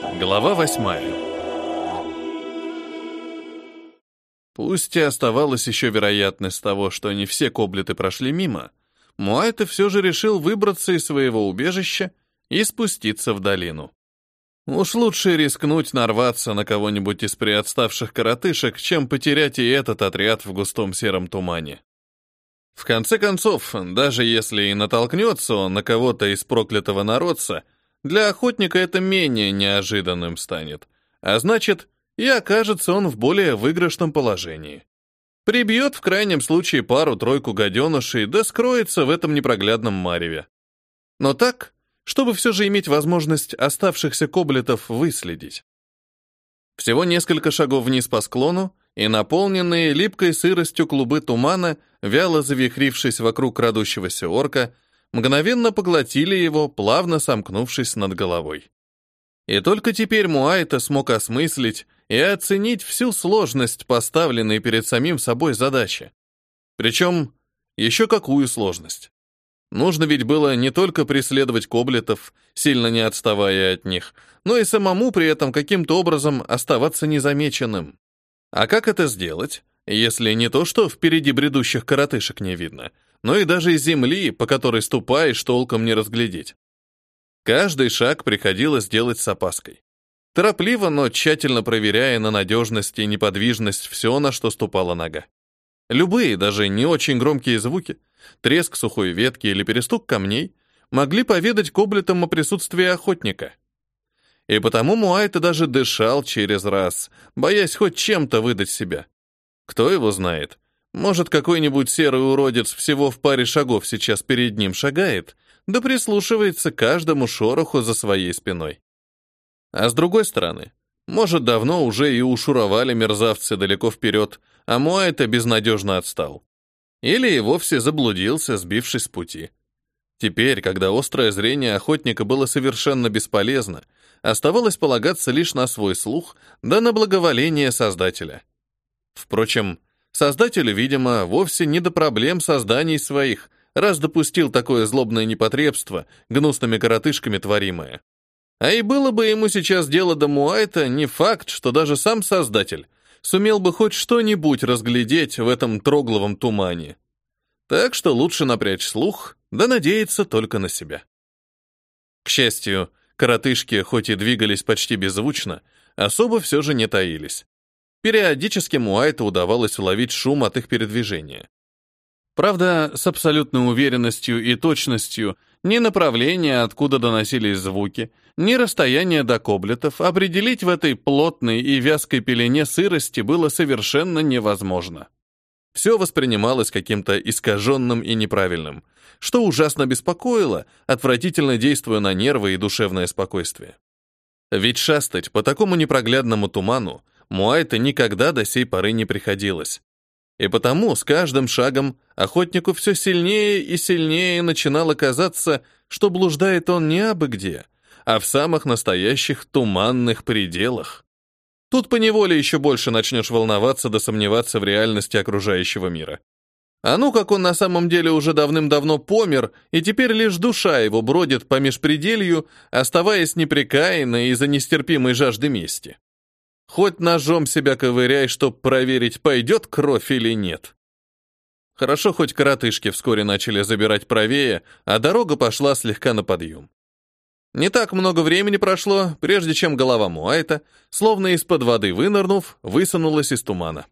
Глава восьмая. Пусть и оставалась еще вероятность того, что не все коблеты прошли мимо, Муайта все же решил выбраться из своего убежища и спуститься в долину. Уж лучше рискнуть нарваться на кого-нибудь из приотставших коротышек, чем потерять и этот отряд в густом сером тумане. В конце концов, даже если и натолкнется он на кого-то из проклятого народца, для охотника это менее неожиданным станет, а значит, и окажется он в более выигрышном положении. Прибьет в крайнем случае пару-тройку гаденышей, да скроется в этом непроглядном мареве. Но так, чтобы все же иметь возможность оставшихся коблетов выследить. Всего несколько шагов вниз по склону, и наполненные липкой сыростью клубы тумана, вяло завихрившись вокруг крадущегося орка, мгновенно поглотили его, плавно сомкнувшись над головой. И только теперь Муайта смог осмыслить и оценить всю сложность поставленной перед самим собой задачи. Причем, еще какую сложность. Нужно ведь было не только преследовать коблетов, сильно не отставая от них, но и самому при этом каким-то образом оставаться незамеченным. А как это сделать, если не то, что впереди бредущих коротышек не видно, но и даже земли, по которой ступаешь, толком не разглядеть? Каждый шаг приходилось делать с опаской. Торопливо, но тщательно проверяя на надежность и неподвижность все, на что ступала нога. Любые, даже не очень громкие звуки, треск сухой ветки или перестук камней, могли поведать коблетам о присутствии охотника. И потому Муайта даже дышал через раз, боясь хоть чем-то выдать себя. Кто его знает? Может, какой-нибудь серый уродец всего в паре шагов сейчас перед ним шагает, да прислушивается к каждому шороху за своей спиной. А с другой стороны, может, давно уже и ушуровали мерзавцы далеко вперед, а Муайта безнадежно отстал. Или и вовсе заблудился, сбившись с пути. Теперь, когда острое зрение охотника было совершенно бесполезно, оставалось полагаться лишь на свой слух, да на благоволение Создателя. Впрочем, Создателю, видимо, вовсе не до проблем созданий своих, раз допустил такое злобное непотребство, гнусными коротышками творимое. А и было бы ему сейчас дело до Муайта, не факт, что даже сам Создатель сумел бы хоть что-нибудь разглядеть в этом трогловом тумане. Так что лучше напрячь слух, да надеяться только на себя. К счастью, Коротышки, хоть и двигались почти беззвучно, особо все же не таились. Периодически Муайту удавалось уловить шум от их передвижения. Правда, с абсолютной уверенностью и точностью ни направление, откуда доносились звуки, ни расстояние до коблетов определить в этой плотной и вязкой пелене сырости было совершенно невозможно. Все воспринималось каким-то искаженным и неправильным, что ужасно беспокоило, отвратительно действуя на нервы и душевное спокойствие. Ведь шастать по такому непроглядному туману Муайта никогда до сей поры не приходилось. И потому с каждым шагом охотнику все сильнее и сильнее начинало казаться, что блуждает он не абы где, а в самых настоящих туманных пределах. Тут поневоле еще больше начнешь волноваться да сомневаться в реальности окружающего мира. А ну, как он на самом деле уже давным-давно помер, и теперь лишь душа его бродит по межпределью, оставаясь непрекаянной из-за нестерпимой жажды мести. Хоть ножом себя ковыряй, чтоб проверить, пойдет кровь или нет. Хорошо, хоть коротышки вскоре начали забирать правее, а дорога пошла слегка на подъем. Не так много времени прошло, прежде чем голова Муайта, словно из-под воды вынырнув, высунулась из тумана.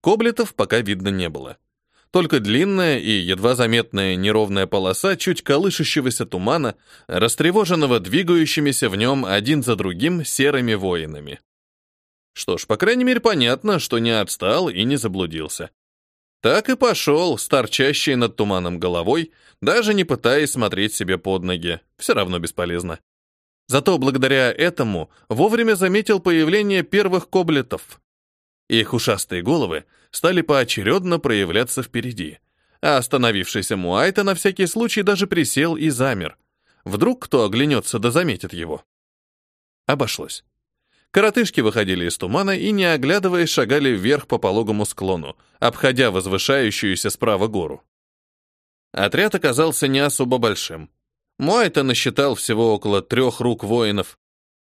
Коблетов пока видно не было. Только длинная и едва заметная неровная полоса чуть колышущегося тумана, растревоженного двигающимися в нем один за другим серыми воинами. Что ж, по крайней мере, понятно, что не отстал и не заблудился. Так и пошел, с над туманом головой, даже не пытаясь смотреть себе под ноги. Все равно бесполезно. Зато благодаря этому вовремя заметил появление первых коблетов. Их ушастые головы стали поочередно проявляться впереди, а остановившийся Муайта на всякий случай даже присел и замер. Вдруг кто оглянется да заметит его. Обошлось. Коротышки выходили из тумана и, не оглядываясь, шагали вверх по пологому склону, обходя возвышающуюся справа гору. Отряд оказался не особо большим. Муайта насчитал всего около трех рук воинов.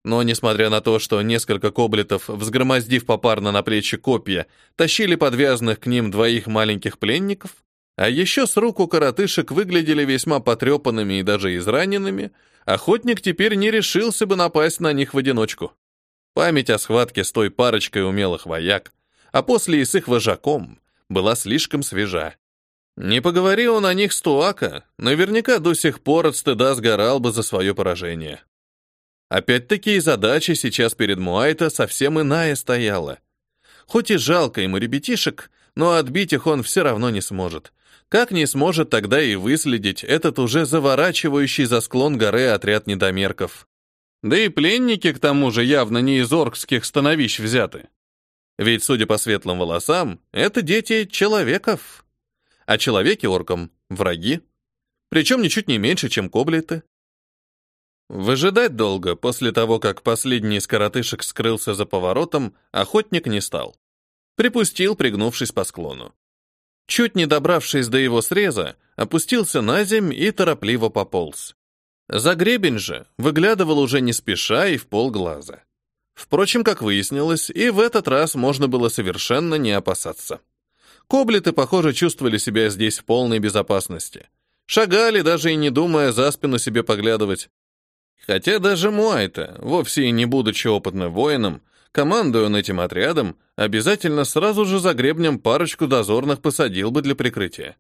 Но, несмотря на то, что несколько коблетов, взгромоздив попарно на плечи копья, тащили подвязанных к ним двоих маленьких пленников, а еще с рук коротышек выглядели весьма потрепанными и даже израненными, охотник теперь не решился бы напасть на них в одиночку. Память о схватке с той парочкой умелых вояк, а после и с их вожаком, была слишком свежа. Не поговори он о них с Туака, наверняка до сих пор от стыда сгорал бы за свое поражение. Опять-таки и задача сейчас перед Муайта совсем иная стояла. Хоть и жалко ему ребятишек, но отбить их он все равно не сможет. Как не сможет тогда и выследить этот уже заворачивающий за склон горы отряд недомерков? Да и пленники, к тому же, явно не из оркских становищ взяты. Ведь, судя по светлым волосам, это дети человеков. А человеки оркам — враги. Причем ничуть не меньше, чем коблеты. Выжидать долго, после того, как последний из коротышек скрылся за поворотом, охотник не стал. Припустил, пригнувшись по склону. Чуть не добравшись до его среза, опустился на земь и торопливо пополз. За гребень же выглядывал уже не спеша и в полглаза. Впрочем, как выяснилось, и в этот раз можно было совершенно не опасаться. Коблеты, похоже, чувствовали себя здесь в полной безопасности. Шагали, даже и не думая за спину себе поглядывать. Хотя даже Муайта, вовсе и не будучи опытным воином, командуя он этим отрядом, обязательно сразу же за гребнем парочку дозорных посадил бы для прикрытия.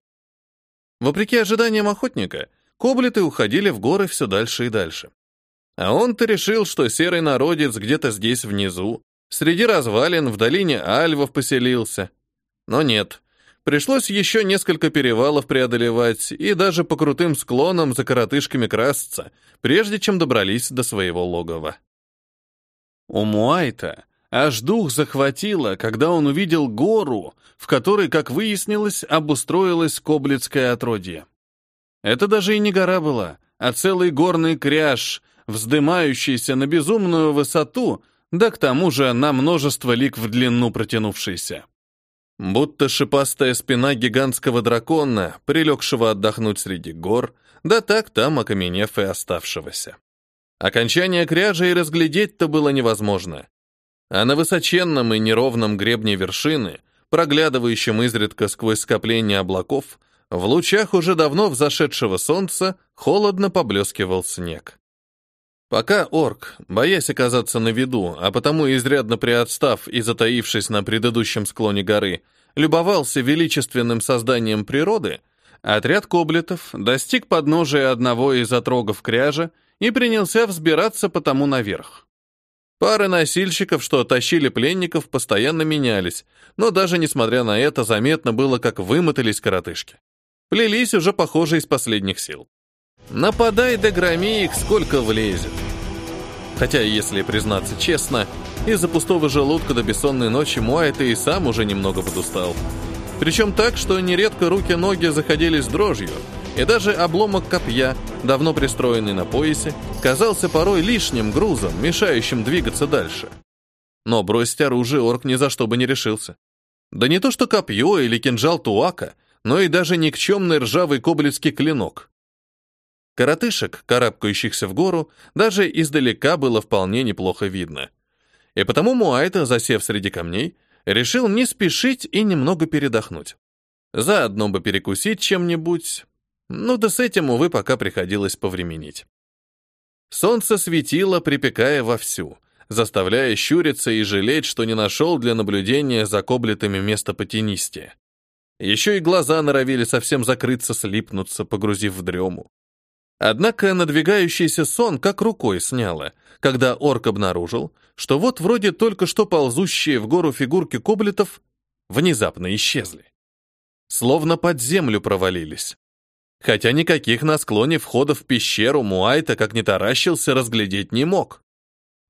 Вопреки ожиданиям охотника, коблеты уходили в горы все дальше и дальше. А он-то решил, что серый народец где-то здесь внизу, среди развалин в долине Альвов поселился. Но нет, Пришлось еще несколько перевалов преодолевать и даже по крутым склонам за коротышками красться, прежде чем добрались до своего логова. У Муайта аж дух захватило, когда он увидел гору, в которой, как выяснилось, обустроилось коблицкое отродье. Это даже и не гора была, а целый горный кряж, вздымающийся на безумную высоту, да к тому же на множество лик в длину протянувшийся. Будто шипастая спина гигантского дракона, прилегшего отдохнуть среди гор, да так там окаменев и оставшегося. Окончание кряжа и разглядеть-то было невозможно. А на высоченном и неровном гребне вершины, проглядывающем изредка сквозь скопление облаков, в лучах уже давно взошедшего солнца холодно поблескивал снег. Пока орк, боясь оказаться на виду, а потому изрядно приотстав и затаившись на предыдущем склоне горы, любовался величественным созданием природы, отряд коблетов достиг подножия одного из отрогов кряжа и принялся взбираться по тому наверх. Пары носильщиков, что тащили пленников, постоянно менялись, но даже несмотря на это, заметно было, как вымотались коротышки. Плелись уже, похоже, из последних сил. Нападай да громи их, сколько влезет. Хотя, если признаться честно, из-за пустого желудка до бессонной ночи Муайта и сам уже немного подустал. Причем так, что нередко руки-ноги заходились дрожью, и даже обломок копья, давно пристроенный на поясе, казался порой лишним грузом, мешающим двигаться дальше. Но бросить оружие орк ни за что бы не решился. Да не то что копье или кинжал туака, но и даже никчемный ржавый коблицкий клинок. Коротышек, карабкающихся в гору, даже издалека было вполне неплохо видно. И потому Муайта, засев среди камней, решил не спешить и немного передохнуть. Заодно бы перекусить чем-нибудь. Ну да с этим, увы, пока приходилось повременить. Солнце светило, припекая вовсю, заставляя щуриться и жалеть, что не нашел для наблюдения за коблетами место потенистее. Еще и глаза норовили совсем закрыться, слипнуться, погрузив в дрему. Однако надвигающийся сон как рукой сняло, когда орк обнаружил, что вот вроде только что ползущие в гору фигурки коблетов внезапно исчезли. Словно под землю провалились. Хотя никаких на склоне входа в пещеру Муайта, как не таращился, разглядеть не мог.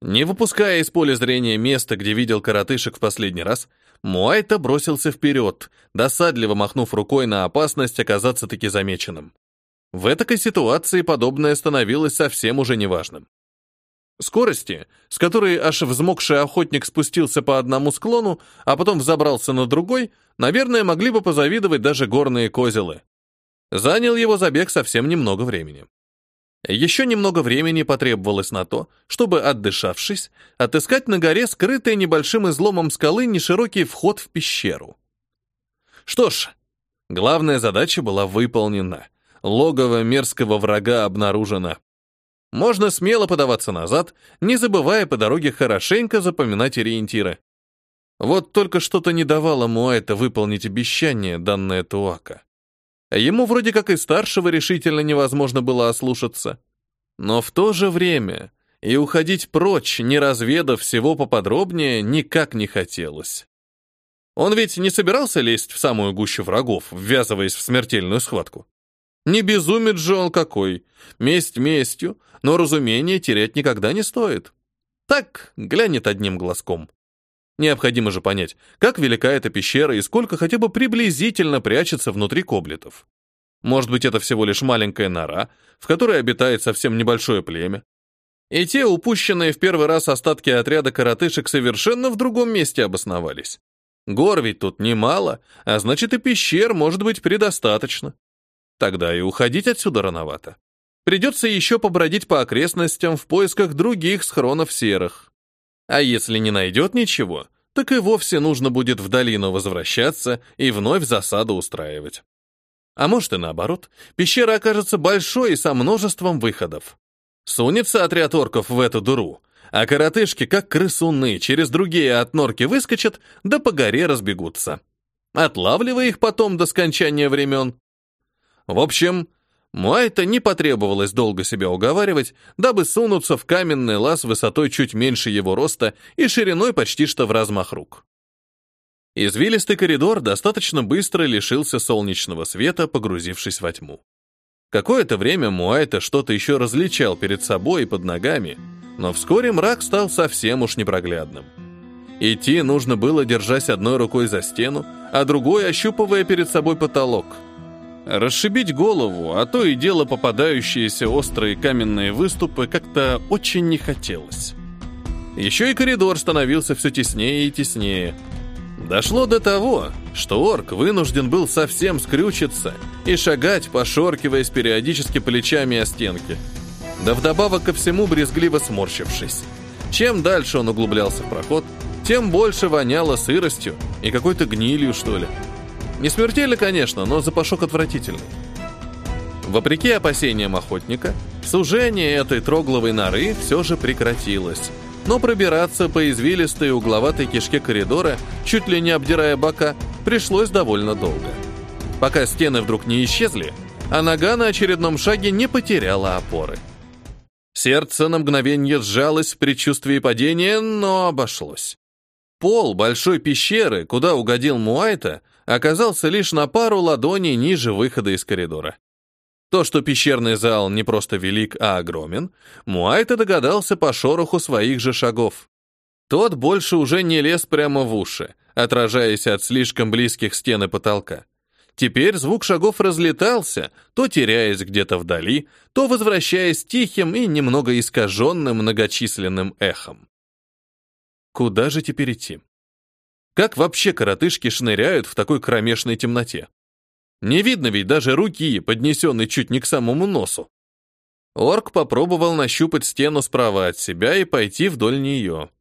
Не выпуская из поля зрения места, где видел коротышек в последний раз, Муайта бросился вперед, досадливо махнув рукой на опасность оказаться таки замеченным. В этой ситуации подобное становилось совсем уже неважным. Скорости, с которой аж взмокший охотник спустился по одному склону, а потом взобрался на другой, наверное, могли бы позавидовать даже горные козелы. Занял его забег совсем немного времени. Еще немного времени потребовалось на то, чтобы, отдышавшись, отыскать на горе скрытый небольшим изломом скалы неширокий вход в пещеру. Что ж, главная задача была выполнена. Логово мерзкого врага обнаружено. Можно смело подаваться назад, не забывая по дороге хорошенько запоминать ориентиры. Вот только что-то не давало Муайта выполнить обещание, данное Туака. Ему вроде как и старшего решительно невозможно было ослушаться. Но в то же время и уходить прочь, не разведав всего поподробнее, никак не хотелось. Он ведь не собирался лезть в самую гущу врагов, ввязываясь в смертельную схватку. Не безумец же он какой. Месть местью, но разумение терять никогда не стоит. Так, глянет одним глазком. Необходимо же понять, как велика эта пещера и сколько хотя бы приблизительно прячется внутри коблетов. Может быть, это всего лишь маленькая нора, в которой обитает совсем небольшое племя. И те упущенные в первый раз остатки отряда коротышек совершенно в другом месте обосновались. Гор ведь тут немало, а значит и пещер может быть предостаточно. Тогда и уходить отсюда рановато. Придется еще побродить по окрестностям в поисках других схронов серых. А если не найдет ничего, так и вовсе нужно будет в долину возвращаться и вновь засаду устраивать. А может и наоборот, пещера окажется большой и со множеством выходов. Сунется отряд орков в эту дыру, а коротышки, как крысуны, через другие отнорки выскочат, да по горе разбегутся. Отлавливая их потом до скончания времен. В общем, Муайта не потребовалось долго себя уговаривать, дабы сунуться в каменный лаз высотой чуть меньше его роста и шириной почти что в размах рук. Извилистый коридор достаточно быстро лишился солнечного света, погрузившись во тьму. Какое-то время Муайта что-то еще различал перед собой и под ногами, но вскоре мрак стал совсем уж непроглядным. Идти нужно было, держась одной рукой за стену, а другой ощупывая перед собой потолок — Расшибить голову, а то и дело попадающиеся острые каменные выступы как-то очень не хотелось. Еще и коридор становился все теснее и теснее. Дошло до того, что орк вынужден был совсем скрючиться и шагать, пошоркиваясь периодически плечами о стенки. Да вдобавок ко всему брезгливо сморщившись. Чем дальше он углублялся в проход, тем больше воняло сыростью и какой-то гнилью, что ли. Не смертельно, конечно, но запашок отвратительный. Вопреки опасениям охотника, сужение этой трогловой норы все же прекратилось. Но пробираться по извилистой угловатой кишке коридора, чуть ли не обдирая бока, пришлось довольно долго. Пока стены вдруг не исчезли, а нога на очередном шаге не потеряла опоры. Сердце на мгновение сжалось в предчувствии падения, но обошлось. Пол большой пещеры, куда угодил Муайта, оказался лишь на пару ладоней ниже выхода из коридора. То, что пещерный зал не просто велик, а огромен, Муайта догадался по шороху своих же шагов. Тот больше уже не лез прямо в уши, отражаясь от слишком близких стен и потолка. Теперь звук шагов разлетался, то теряясь где-то вдали, то возвращаясь тихим и немного искаженным многочисленным эхом. Куда же теперь идти? Как вообще коротышки шныряют в такой кромешной темноте? Не видно ведь даже руки, поднесенной чуть не к самому носу. Орк попробовал нащупать стену справа от себя и пойти вдоль нее.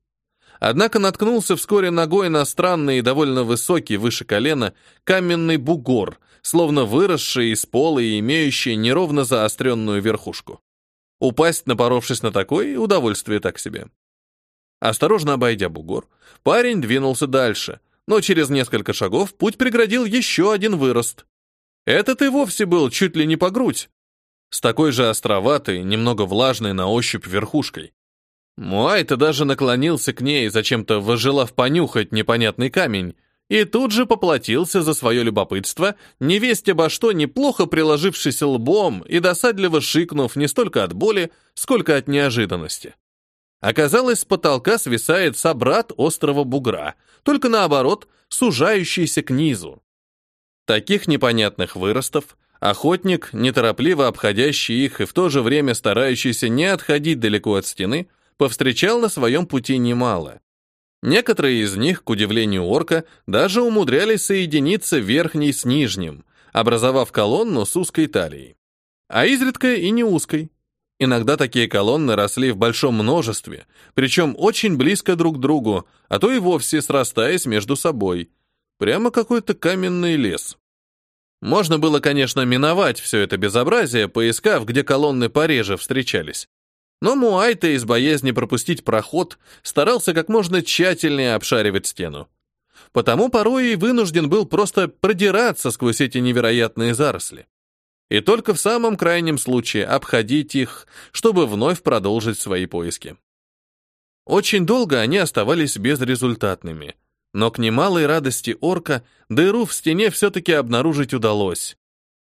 Однако наткнулся вскоре ногой на странный и довольно высокий, выше колена, каменный бугор, словно выросший из пола и имеющий неровно заостренную верхушку. Упасть, напоровшись на такой, удовольствие так себе. Осторожно обойдя бугор, парень двинулся дальше, но через несколько шагов путь преградил еще один вырост. Этот и вовсе был чуть ли не по грудь, с такой же островатой, немного влажной на ощупь верхушкой. Муайта даже наклонился к ней, зачем-то выжелав понюхать непонятный камень, и тут же поплатился за свое любопытство, невесть обо что неплохо приложившись лбом и досадливо шикнув не столько от боли, сколько от неожиданности. Оказалось, с потолка свисает собрат острого бугра, только наоборот, сужающийся к низу. Таких непонятных выростов охотник, неторопливо обходящий их и в то же время старающийся не отходить далеко от стены, повстречал на своем пути немало. Некоторые из них, к удивлению орка, даже умудрялись соединиться верхней с нижним, образовав колонну с узкой талией. А изредка и не узкой. Иногда такие колонны росли в большом множестве, причем очень близко друг к другу, а то и вовсе срастаясь между собой. Прямо какой-то каменный лес. Можно было, конечно, миновать все это безобразие, поискав, где колонны пореже встречались. Но Муайта из боязни пропустить проход старался как можно тщательнее обшаривать стену. Потому порой и вынужден был просто продираться сквозь эти невероятные заросли. И только в самом крайнем случае обходить их, чтобы вновь продолжить свои поиски. Очень долго они оставались безрезультатными, но к немалой радости орка дыру в стене все-таки обнаружить удалось.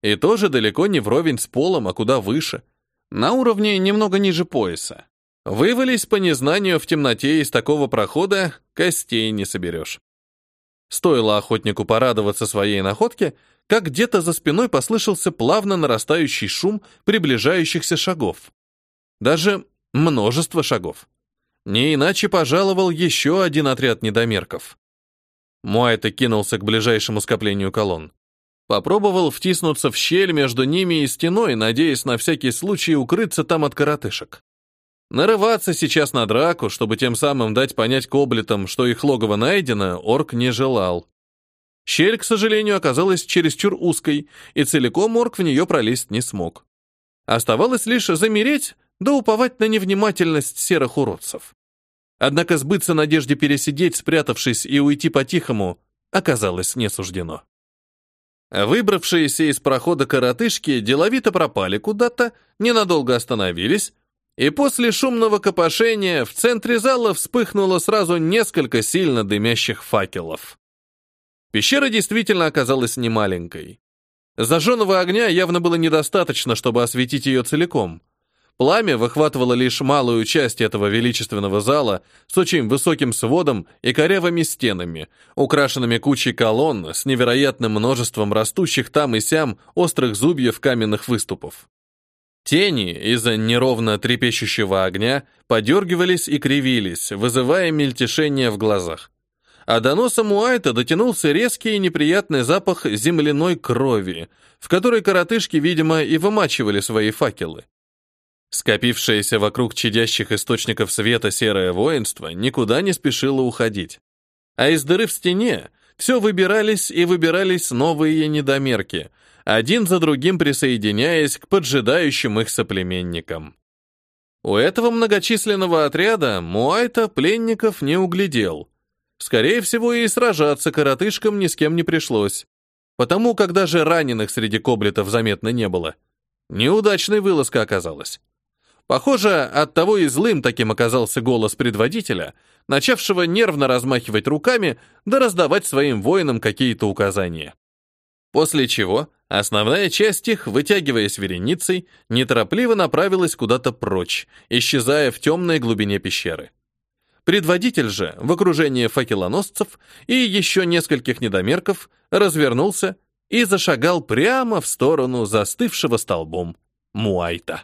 И тоже далеко не вровень с полом, а куда выше — на уровне немного ниже пояса. Вывались по незнанию в темноте из такого прохода, костей не соберешь. Стоило охотнику порадоваться своей находке, как где-то за спиной послышался плавно нарастающий шум приближающихся шагов. Даже множество шагов. Не иначе пожаловал еще один отряд недомерков. Муайта кинулся к ближайшему скоплению колонн. Попробовал втиснуться в щель между ними и стеной, надеясь на всякий случай укрыться там от коротышек. Нарываться сейчас на драку, чтобы тем самым дать понять коблетам, что их логово найдено, орк не желал. Щель, к сожалению, оказалась чересчур узкой, и целиком орк в нее пролезть не смог. Оставалось лишь замереть, да уповать на невнимательность серых уродцев. Однако сбыться надежде пересидеть, спрятавшись и уйти по-тихому, оказалось не суждено. Выбравшиеся из прохода коротышки деловито пропали куда-то, ненадолго остановились, и после шумного копошения в центре зала вспыхнуло сразу несколько сильно дымящих факелов. Пещера действительно оказалась немаленькой. Зажженного огня явно было недостаточно, чтобы осветить ее целиком — Пламя выхватывало лишь малую часть этого величественного зала с очень высоким сводом и корявыми стенами, украшенными кучей колонн с невероятным множеством растущих там и сям острых зубьев каменных выступов. Тени из-за неровно трепещущего огня подергивались и кривились, вызывая мельтешение в глазах. А до носа Муайта дотянулся резкий и неприятный запах земляной крови, в которой коротышки, видимо, и вымачивали свои факелы. Скопившееся вокруг чадящих источников света серое воинство никуда не спешило уходить. А из дыры в стене все выбирались и выбирались новые недомерки, один за другим присоединяясь к поджидающим их соплеменникам. У этого многочисленного отряда Муайта пленников не углядел. Скорее всего, и сражаться коротышкам ни с кем не пришлось, потому как даже раненых среди коблетов заметно не было. Неудачной вылазка оказалась. Похоже, от того и злым таким оказался голос предводителя, начавшего нервно размахивать руками да раздавать своим воинам какие-то указания. После чего основная часть их, вытягиваясь вереницей, неторопливо направилась куда-то прочь, исчезая в темной глубине пещеры. Предводитель же, в окружении факелоносцев и еще нескольких недомерков, развернулся и зашагал прямо в сторону застывшего столбом Муайта.